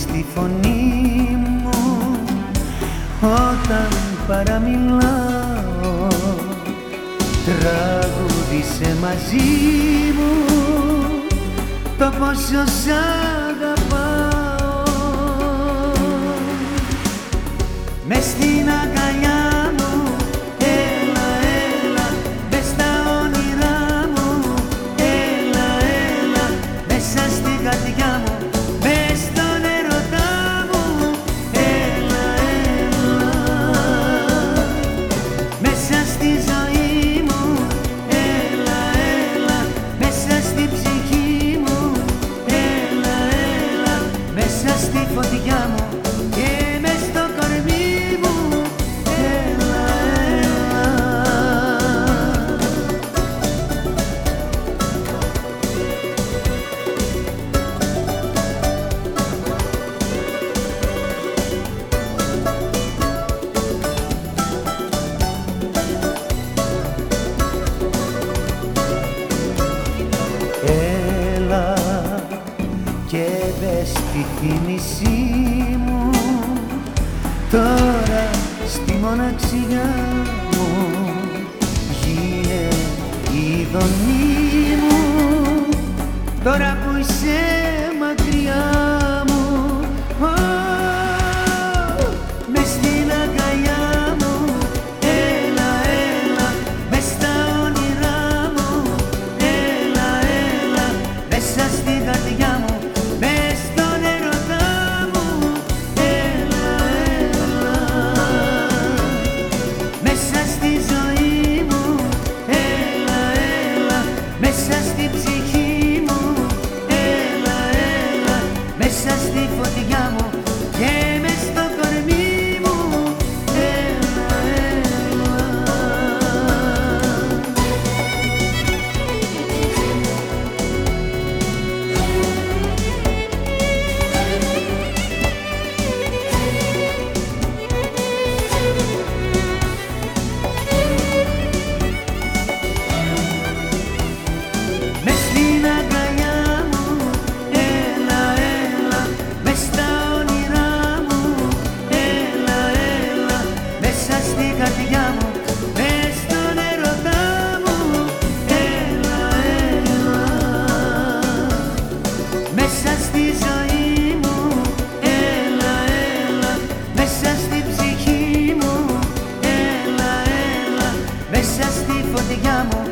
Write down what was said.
στη φωνή μου. Όταν παραμιλάω τραγούδισε μαζί μου το πόσο σ' αγαπάω. Μες στην αγκαλιά και μπες στη θύμησή μου. Τώρα στη μοναξιά μου γίνε η δομή καρδιά μου.